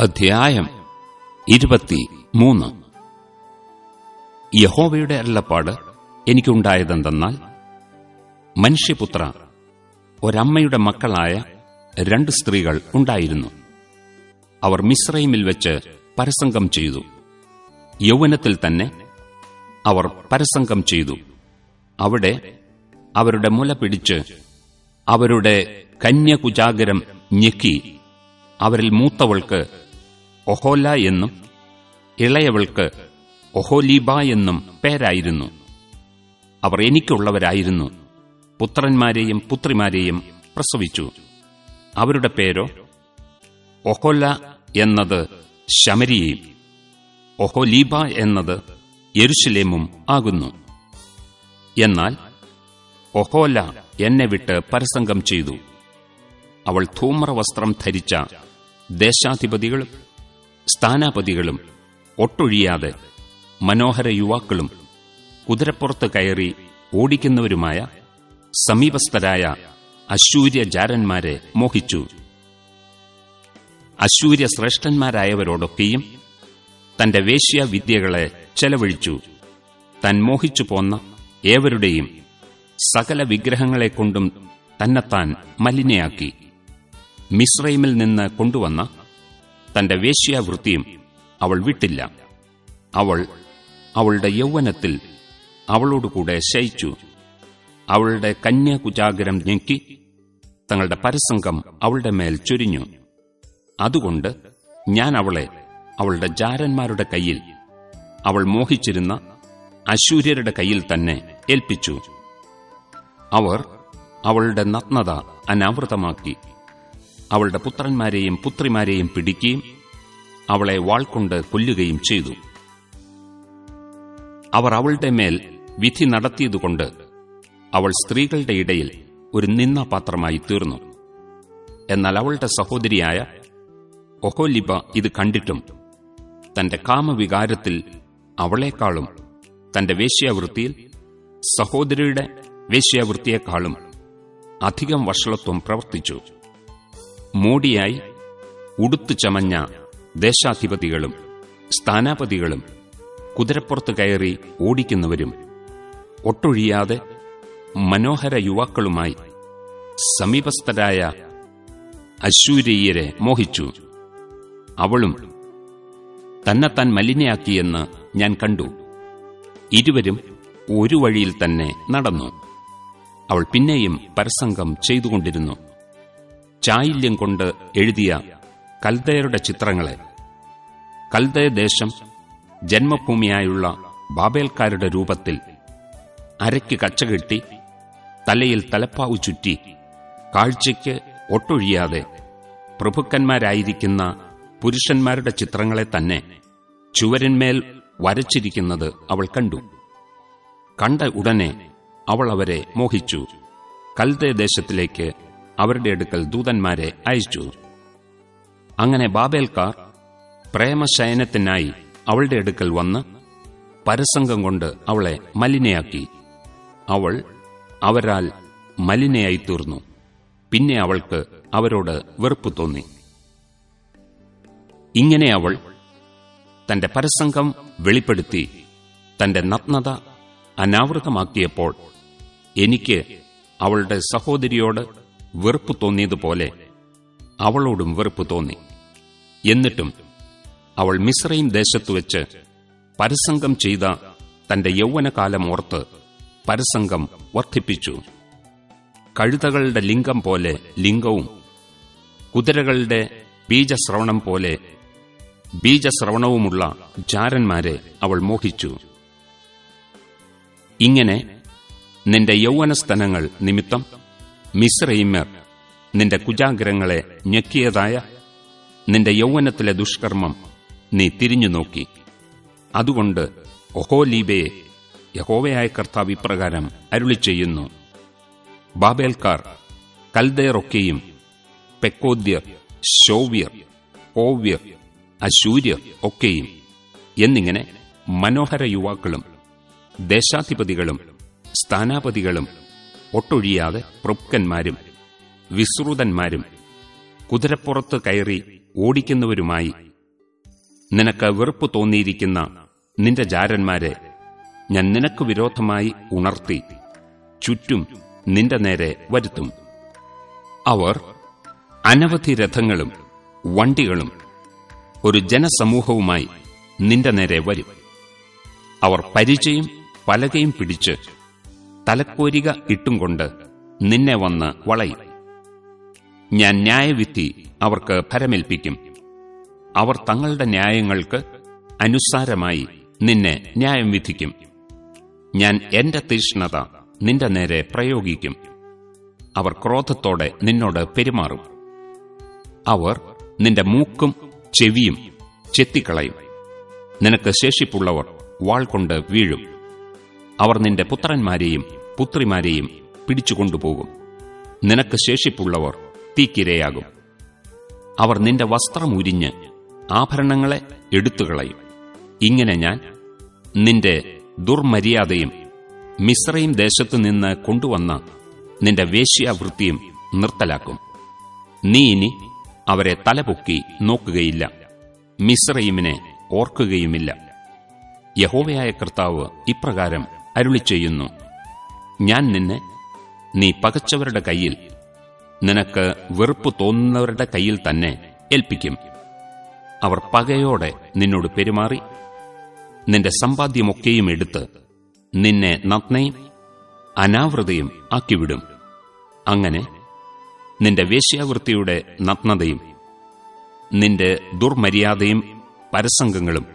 അധ്യായം ഇരുപത്തി മൂന്ന് യഹോവയുടെ അല്ലപ്പാട് എനിക്കുണ്ടായതെന്തെന്നാൽ മനുഷ്യപുത്ര ഒരമ്മയുടെ മക്കളായ രണ്ട് സ്ത്രീകൾ ഉണ്ടായിരുന്നു. അവർ മിശ്രൈമിൽ വെച്ച് പരസംഗം ചെയ്തു. യൗവനത്തിൽ തന്നെ അവർ പരസംഗം ചെയ്തു. അവിടെ അവരുടെ മുല പിടിച്ച് അവരുടെ കന്യകുജാഗരം ഞെക്കി അവരിൽ മൂത്തവൾക്ക് ഒഹോല എന്നും ഇളയവൾക്ക് ഒഹോലീബ എന്നും പേരായിരുന്നു. അവർ എനിക്കുള്ളവരായിരുന്നു. പുത്രന്മാരെയും പുത്രിമാരെയും പ്രസവിച്ചു. അവരുടെ പേരോ ഒഹോല എന്നത് ശമരിയയും ഒഹോലീബ എന്നത് യരുഷലേമും ആകുന്നു. എന്നാൽ ഒഹോല എന്നെ വിട്ട് പരസംഗം ചെയ്തു. അവൾ ധൂമ്രവസ്ത്രം ധരിച്ച ദേശാധിപതികളും സ്ഥാനാപതികളും ഒട്ടൊഴിയാതെ മനോഹര യുവാക്കളും കുതിരപ്പുറത്ത് കയറി ഓടിക്കുന്നവരുമായ സമീപസ്ഥരായ അശൂര്യജാരന്മാരെ മോഹിച്ചു. അശൂര്യ ശ്രേഷ്ഠന്മാരായവരോടൊക്കെയും തന്റെ വേശ്യാവിദ്യകളെ ചെലവഴിച്ചു. താൻ മോഹിച്ചു പോന്ന ഏവരുടെയും സകല വിഗ്രഹങ്ങളെക്കൊണ്ടും തന്നെത്താൻ മലിനയാക്കി. മിശ്രൈമിൽ നിന്ന് കൊണ്ടുവന്ന തന്റെ വേശ്യാവൃത്തിയും അവൾ വിട്ടില്ല. അവൾ അവളുടെ യൗവനത്തിൽ അവളോടുകൂടെ ശയിച്ചു. അവളുടെ കന്യാകുചാഗരം ഞെക്കി തങ്ങളുടെ പരസംഗം അവളുടെ മേൽ ചൊരിഞ്ഞു. അതുകൊണ്ട് ഞാൻ അവളെ അവളുടെ ജാരന്മാരുടെ കയ്യിൽ അവൾ മോഹിച്ചിരുന്ന അശൂര്യരുടെ കയ്യിൽ തന്നെ ഏൽപ്പിച്ചു. അവർ അവളുടെ നഗ്നത അനാവൃതമാക്കി. അവളുടെ പുത്രന്മാരെയും പുത്രിമാരെയും പിടിക്കുകയും അവളെ വാൾകൊണ്ട് കൊല്ലുകയും ചെയ്തു. അവർ അവളുടെ മേൽ വിധി നടത്തിയതുകൊണ്ട് അവൾ സ്ത്രീകളുടെ ഇടയിൽ ഒരു നിന്നാപാത്രമായി തീർന്നു. എന്നാൽ അവളുടെ സഹോദരിയായ ഒഹോലിബ ഇത് കണ്ടിട്ടും തന്റെ കാമവികാരത്തിൽ അവളെക്കാളും തന്റെ വേശ്യാവൃത്തിയിൽ സഹോദരിയുടെ വേശ്യാവൃത്തിയെക്കാളും അധികം വഷളത്വം പ്രവർത്തിച്ചു. മോടിയായി ഉടുത്തു ചമഞ്ഞ ദേശാധിപതികളും സ്ഥാനാപതികളും കുതിരപ്പുറത്ത് കയറി ഓടിക്കുന്നവരും ഒട്ടൊഴിയാതെ മനോഹര യുവാക്കളുമായി സമീപസ്ഥരായ അശൂരീയരെ മോഹിച്ചു. അവളും തന്നെത്താൻ മലിനയാക്കിയെന്ന് ഞാൻ കണ്ടു. ഇരുവരും ഒരു വഴിയിൽ തന്നെ നടന്നു. അവൾ പിന്നെയും പരസംഗം ചെയ്തുകൊണ്ടിരുന്നു. ചായില്യം കൊണ്ട് എഴുതിയ കൽദയരുടെ ചിത്രങ്ങളെ. കൽദയദേശം ജന്മഭൂമിയായുള്ള ബാബേൽക്കാരുടെ രൂപത്തിൽ അരയ്ക്ക് കച്ചകെട്ടി തലയിൽ തലപ്പാവ് ചുറ്റി കാഴ്ചയ്ക്ക് ഒട്ടൊഴിയാതെ പ്രഭുക്കന്മാരായിരിക്കുന്ന പുരുഷന്മാരുടെ ചിത്രങ്ങളെ തന്നെ ചുവരന്മേൽ വരച്ചിരിക്കുന്നത് അവൾ കണ്ടു. കണ്ട ഉടനെ അവൾ അവരെ മോഹിച്ചു. കൽദയ ദേശത്തിലേക്ക് അവരുടെ അടുക്കൽ ദൂതന്മാരെ അയച്ചു. അങ്ങനെ ബാബേൽക്കാർ പ്രേമശയനത്തിനായി അവളുടെ അടുക്കൽ വന്ന് പരസംഗം കൊണ്ട് അവളെ മലിനയാക്കി. അവൾ അവരാൽ മലിനയായി തീർന്നു പിന്നെ അവൾക്ക് അവരോട് വെറുപ്പ് തോന്നി. ഇങ്ങനെ അവൾ തന്റെ പരസംഗം വെളിപ്പെടുത്തി തന്റെ നഗ്നത അനാവൃതമാക്കിയപ്പോൾ എനിക്ക് അവളുടെ സഹോദരിയോട് വെറുപ്പ് തോന്നിയതുപോലെ അവളോടും വെറുപ്പ് തോന്നി. എന്നിട്ടും അവൾ മിശ്രയും ദേശത്തു വെച്ച് പരസംഗം ചെയ്ത തന്റെ യൗവനകാലം ഓർത്ത് പരസംഗം വർദ്ധിപ്പിച്ചു. കഴുതകളുടെ ലിംഗം പോലെ ലിംഗവും കുതിരകളുടെ ബീജശ്രവണം പോലെ ബീജശ്രവണവുമുള്ള ജാരന്മാരെ അവൾ മോഹിച്ചു. ഇങ്ങനെ നിന്റെ യൗവനസ്തനങ്ങൾ നിമിത്തം മിശ്രയിമർ നിന്റെ കുജാഗ്രങ്ങളെ ഞെക്കിയതായ നിന്റെ യൗവനത്തിലെ ദുഷ്കർമ്മം നീ തിരിഞ്ഞു നോക്കി. അതുകൊണ്ട് ഒഹോലീബയെ യഹോവയായ കർത്താവ് ഇപ്രകാരം അരുളി ചെയ്യുന്നു ബാബേൽക്കാർ കൽദയറൊക്കെയും പെക്കോദ്യർ ശോവ്യർ ഓവ്യർ അശൂര്യർ ഒക്കെയും എന്നിങ്ങനെ മനോഹര യുവാക്കളും ദേശാധിപതികളും സ്ഥാനാപതികളും ഒട്ടൊഴിയാതെ പ്രൊപ്കന്മാരും വിശ്രുതന്മാരും കുതിരപ്പുറത്ത് കയറി ഓടിക്കുന്നവരുമായി നിനക്ക് വെറുപ്പ് തോന്നിയിരിക്കുന്ന നിന്റെ ജാരന്മാരെ ഞാൻ നിനക്ക് വിരോധമായി ഉണർത്തി ചുറ്റും നിന്റെ നേരെ വരുത്തും. അവർ അനവധി രഥങ്ങളും വണ്ടികളും ഒരു ജനസമൂഹവുമായി നിന്റെ നേരെ വരും. അവർ പരിചയം പലകയും പിടിച്ച് തലക്കോരിക ഇട്ടും കൊണ്ട് നിന്നെ വന്ന് വളയും. ഞാൻ ന്യായവിധി അവർക്ക് ഫലമേൽപ്പിക്കും അവർ തങ്ങളുടെ ന്യായങ്ങൾക്ക് അനുസാരമായി നിന്നെ ന്യായം വിധിക്കും. ഞാൻ എന്റെ തീഷ്ണത നിന്റെ നേരെ പ്രയോഗിക്കും. അവർ ക്രോധത്തോടെ നിന്നോട് പെരുമാറും. അവർ നിന്റെ മൂക്കും ചെവിയും ചെത്തിക്കളയും. നിനക്ക് ശേഷിപ്പുള്ളവർ വാൾ കൊണ്ട് വീഴും. അവർ നിന്റെ പുത്രന്മാരെയും പുത്രിമാരെയും പിടിച്ചുകൊണ്ടുപോകും. നിനക്ക് ശേഷിപ്പുള്ളവർ തീക്കിരയാകും. അവർ നിന്റെ വസ്ത്രം ഉരിഞ്ഞ് ആഭരണങ്ങളെ എടുത്തുകളയും. ഇങ്ങനെ ഞാൻ നിന്റെ ദുർമര്യാദയും മിശ്രയും ദേശത്തു നിന്ന് കൊണ്ടുവന്ന നിന്റെ വേശ്യാവൃത്തിയും നിർത്തലാക്കും. നീ ഇനി അവരെ തലപൊക്കി നോക്കുകയില്ല. മിശ്രയിമിനെ ഓർക്കുകയുമില്ല. യഹോവയായ കർത്താവ് ഇപ്രകാരം അരുളി ചെയ്യുന്നു ഞാൻ നിന്നെ നീ പകച്ചവരുടെ കയ്യിൽ നിനക്ക് വെറുപ്പ് തോന്നുന്നവരുടെ കയ്യിൽ തന്നെ ഏൽപ്പിക്കും. അവർ പകയോടെ നിന്നോട് പെരുമാറി നിന്റെ സമ്പാദ്യമൊക്കെയും എടുത്ത് നിന്നെ നഗ്നയും അനാവൃതയും ആക്കിവിടും. അങ്ങനെ നിന്റെ വേശ്യാവൃത്തിയുടെ നഗ്നതയും നിന്റെ ദുർമര്യാദയും പരസംഗങ്ങളും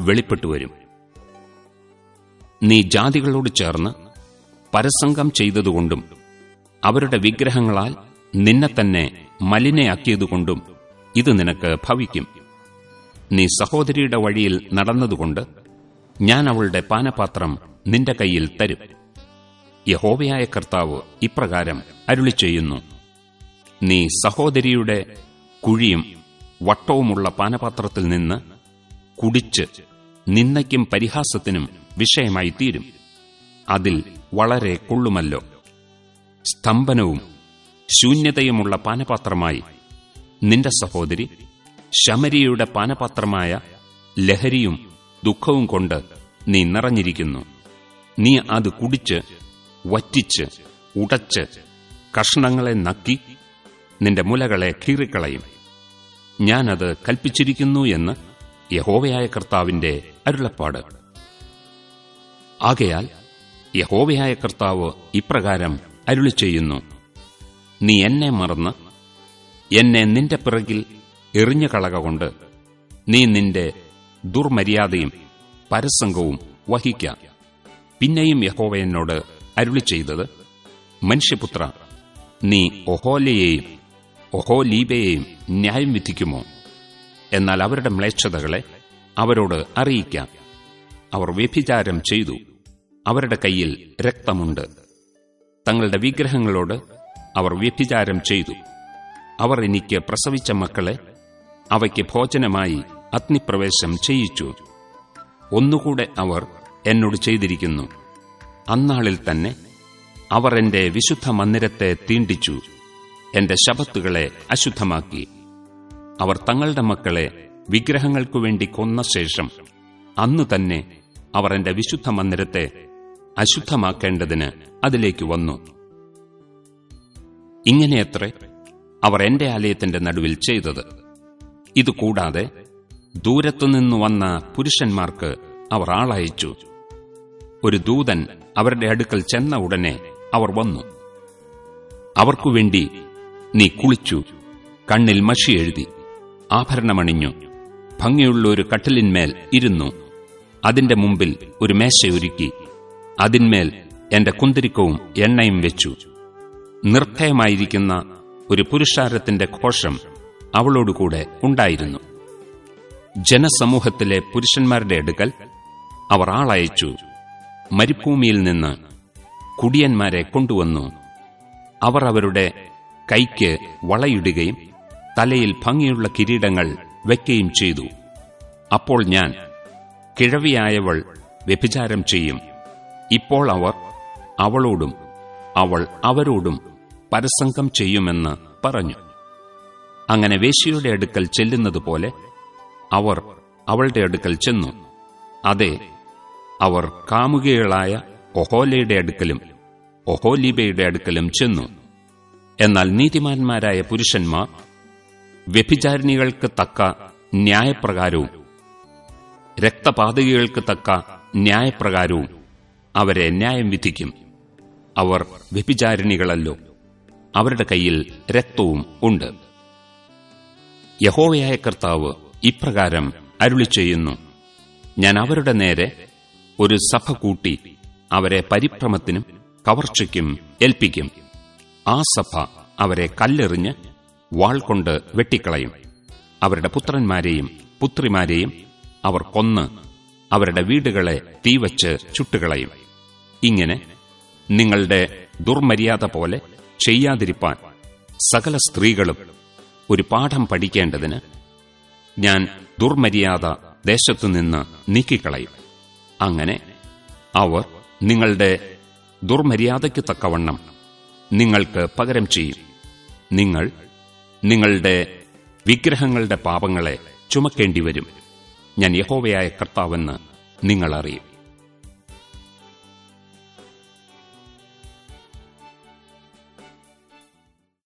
വെളിപ്പെട്ടുവരും. നീ ജാതികളോട് ചേർന്ന് പരസംഗം ചെയ്തതുകൊണ്ടും അവരുടെ വിഗ്രഹങ്ങളാൽ നിന്നെ തന്നെ മലിനയാക്കിയതുകൊണ്ടും ഇത് നിനക്ക് ഭവിക്കും. നീ സഹോദരിയുടെ വഴിയിൽ നടന്നതുകൊണ്ട് ഞാൻ അവളുടെ പാനപാത്രം നിന്റെ കയ്യിൽ തരും. യഹോവയായ കർത്താവ് ഇപ്രകാരം അരുളി ചെയ്യുന്നു നീ സഹോദരിയുടെ കുഴിയും വട്ടവുമുള്ള പാനപാത്രത്തിൽ നിന്ന് കുടിച്ച് നിന്നയ്ക്കും പരിഹാസത്തിനും വിഷയമായി തീരും അതിൽ വളരെ കൊള്ളുമല്ലോ. സ്തംഭനവും ശൂന്യതയുമുള്ള പാനപാത്രമായി നിന്റെ സഹോദരി ശമരിയുടെ പാനപാത്രമായ ലഹരിയും ദുഃഖവും കൊണ്ട് നീ നിറഞ്ഞിരിക്കുന്നു. നീ അത് കുടിച്ച് വറ്റിച്ച് ഉടച്ച് കഷ്ണങ്ങളെ നക്കി നിന്റെ മുലകളെ കീറിക്കളയും. ഞാനത് കൽപ്പിച്ചിരിക്കുന്നു എന്ന് യഹോവയായ കർത്താവിന്റെ അരുളപ്പാട്. ആകയാൽ യഹോവയായ കർത്താവ് ഇപ്രകാരം അരുളി ചെയ്യുന്നു നീ എന്നെ മറന്ന് എന്നെ നിന്റെ പിറകിൽ എറിഞ്ഞു കളകൊണ്ട് നീ നിന്റെ ദുർമര്യാദയും പരസംഗവും വഹിക്ക. പിന്നെയും യഹോവ എന്നോട് അരുളി ചെയ്തത് മനുഷ്യപുത്ര നീ ഒഹോലയെയും ഒഹോലീബയെയും ന്യായം വിധിക്കുമോ? എന്നാൽ അവരുടെ മ്ലേച്ഛതകളെ അവരോട് അറിയിക്കാം. അവർ വ്യഭിചാരം ചെയ്തു. അവരുടെ കയ്യിൽ രക്തമുണ്ട്. തങ്ങളുടെ വിഗ്രഹങ്ങളോട് അവർ വ്യഭിചാരം ചെയ്തു. അവർ എനിക്ക് പ്രസവിച്ച മക്കളെ അവയ്ക്ക് ഭോജനമായി അഗ്നിപ്രവേശം ചെയ്യിച്ചു. ഒന്നുകൂടെ അവർ എന്നോട് ചെയ്തിരിക്കുന്നു. അന്നാളിൽ തന്നെ അവർ എന്റെ വിശുദ്ധ മന്ദിരത്തെ തീണ്ടിച്ചു. എന്റെ ശബത്തുകളെ അശുദ്ധമാക്കി. അവർ തങ്ങളുടെ മക്കളെ വിഗ്രഹങ്ങൾക്കുവേണ്ടി കൊന്ന ശേഷം അന്നു തന്നെ അവർ എന്റെ വിശുദ്ധ മന്ദിരത്തെ അശുദ്ധമാക്കേണ്ടതിന് അതിലേക്ക് വന്നു. ഇങ്ങനെയത്രേ അവർ എന്റെ ആലയത്തിന്റെ നടുവിൽ ചെയ്തത്. ഇതുകൂടാതെ ദൂരത്തുനിന്നു വന്ന പുരുഷന്മാർക്ക് അവർ ആളയച്ചു. ഒരു ദൂതൻ അവരുടെ അടുക്കൽ ചെന്ന ഉടനെ അവർ വന്നു. അവർക്കുവേണ്ടി നീ കുളിച്ചു കണ്ണിൽ മഷി എഴുതി ആഭരണമണിഞ്ഞു ഭംഗിയുള്ള ഒരു കട്ടിലിന്മേൽ ഇരുന്നു. അതിന്റെ മുമ്പിൽ ഒരു മേശയൊരുക്കി. അതിന്മേൽ എന്റെ കുന്തിരിക്കവും എണ്ണയും വെച്ചു. നിർഭയമായിരിക്കുന്ന ഒരു പുരുഷാരത്തിന്റെ ഘോഷം അവളോടുകൂടെ ഉണ്ടായിരുന്നു. ജനസമൂഹത്തിലെ പുരുഷന്മാരുടെ അടുക്കൽ അവർ ആളയച്ചു. മരുഭൂമിയിൽ നിന്ന് കുടിയന്മാരെ കൊണ്ടുവന്നു. അവർ അവരുടെ കൈക്ക് വളയിടുകയും തലയിൽ ഭംഗിയുള്ള കിരീടങ്ങൾ വയ്ക്കുകയും ചെയ്തു. അപ്പോൾ ഞാൻ കിഴവിയായവൾ വ്യഭിചാരം ചെയ്യും. ഇപ്പോൾ അവർ അവളോടും അവൾ അവരോടും പരസംഗം ചെയ്യുമെന്ന് പറഞ്ഞു. അങ്ങനെ വേശ്യയുടെ അടുക്കൽ ചെല്ലുന്നതുപോലെ അവർ അവളുടെ അടുക്കൽ ചെന്നു. അതെ അവർ കാമുകികളായ ഒഹോലയുടെ അടുക്കലും ഒഹോലീബയുടെ അടുക്കലും ചെന്നു. എന്നാൽ നീതിമാന്മാരായ പുരുഷന്മാർ വ്യഭിചാരിണികൾക്ക് തക്ക ന്യായപ്രകാരവും രക്തപാതകികൾക്ക് തക്ക ന്യായപ്രകാരവും അവരെ ന്യായം വിധിക്കും. അവർ വ്യഭിചാരിണികളല്ലോ. അവരുടെ കയ്യിൽ രക്തവും ഉണ്ട്. യഹോവയായ കർത്താവ് ഇപ്രകാരം അരുളി ചെയ്യുന്നു ഞാൻ അവരുടെ നേരെ ഒരു സഭ കൂട്ടി അവരെ പരിഭ്രമത്തിനും കവർച്ചയ്ക്കും ഏൽപ്പിക്കും. ആ സഭ അവരെ കല്ലെറിഞ്ഞ് വാൾ കൊണ്ട് വെട്ടിക്കളയും. അവരുടെ പുത്രന്മാരെയും പുത്രിമാരെയും അവർ കൊന്ന് അവരുടെ വീടുകളെ തീവച്ച് ചുട്ടുകളയും. ഇങ്ങനെ നിങ്ങളുടെ ദുർമര്യാദ പോലെ ചെയ്യാതിരിപ്പാൻ സകല സ്ത്രീകളും ഒരു പാഠം പഠിക്കേണ്ടതിന് ഞാൻ ദുർമര്യാദ ദേശത്തുനിന്ന് നീക്കിക്കളയും. അങ്ങനെ അവർ നിങ്ങളുടെ ദുർമര്യാദയ്ക്ക് തക്കവണ്ണം നിങ്ങൾക്ക് പകരം ചെയ്യും. നിങ്ങൾ നിങ്ങളുടെ വിഗ്രഹങ്ങളുടെ പാപങ്ങളെ ചുമക്കേണ്ടിവരും. ഞാൻ യഹോവയായ കർത്താവെന്ന് നിങ്ങൾ അറിയും